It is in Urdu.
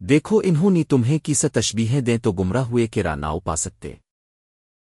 دیکھو انہوں نے تمہیں کی تشبیہیں دیں تو گمراہ ہوئے کہ راناؤ پا سکتے۔